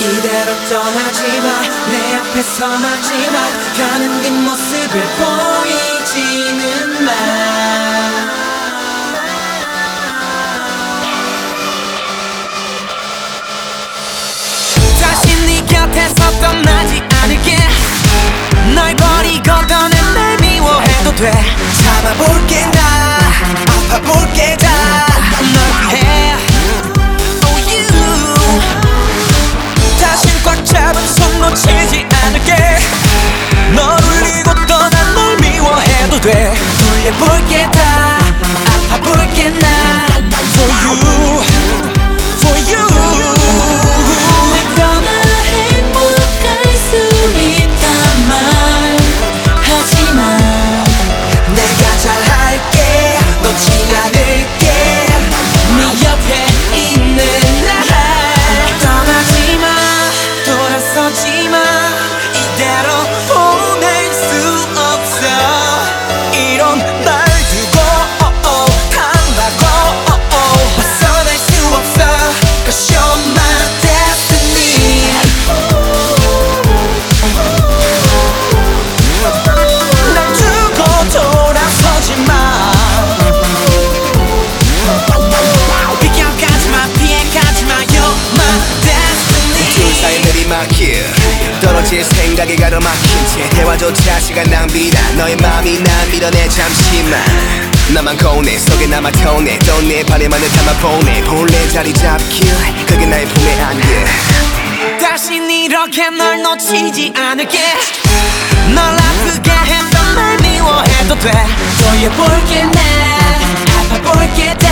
이대로 떠나지 마 내 앞에 서하지 마 가는 뒷모습을 보이지는 마. 다시 네 곁에서 떠나지 않을게. 널 버리고 떠난 날 미워해도 돼. 참아볼 미워해도 돼 돌려볼게 다 아파볼게 떨어질 생각에 가로막힌 채 대화조차 시간 낭비다. 너의 마음이 난 밀어내 잠시만. 나만 고뇌 속에 남아 터네. 또내 바래만을 담아 보내. 본래 자리 잡길 그게 나의 품의 안개. 다신 이렇게 널 놓치지 않을게. 널 아프게 했던 날 미워해도 돼. 돌려볼게 나 아파볼게 다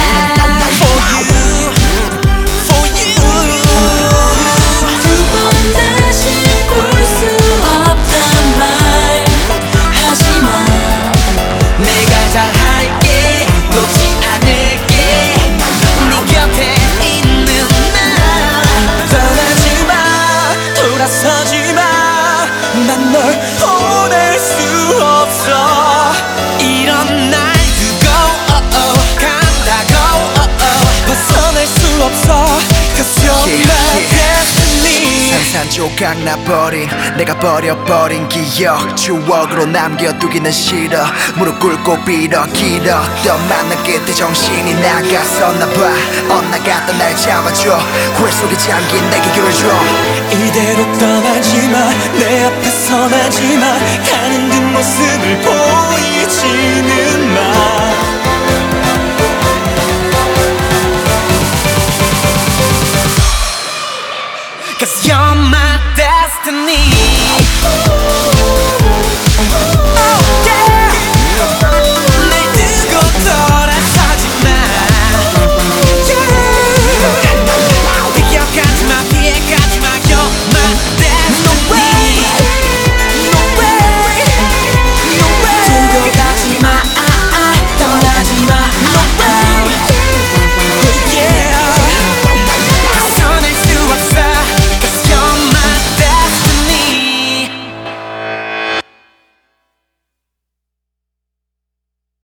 널 산산조각 나버린 내가 버려버린 기억 추억으로 남겨두기는 싫어. 무릎 꿇고 빌어 길었던 만남 끝에 정신이 나갔었나봐. 엇나갔던 날 잡아줘. 후회 속에 잠긴 내게 길을 줘. 이대로 떠나지 마, 내 앞에 서나지 마, 가는 뒷모습을 보이지는 마.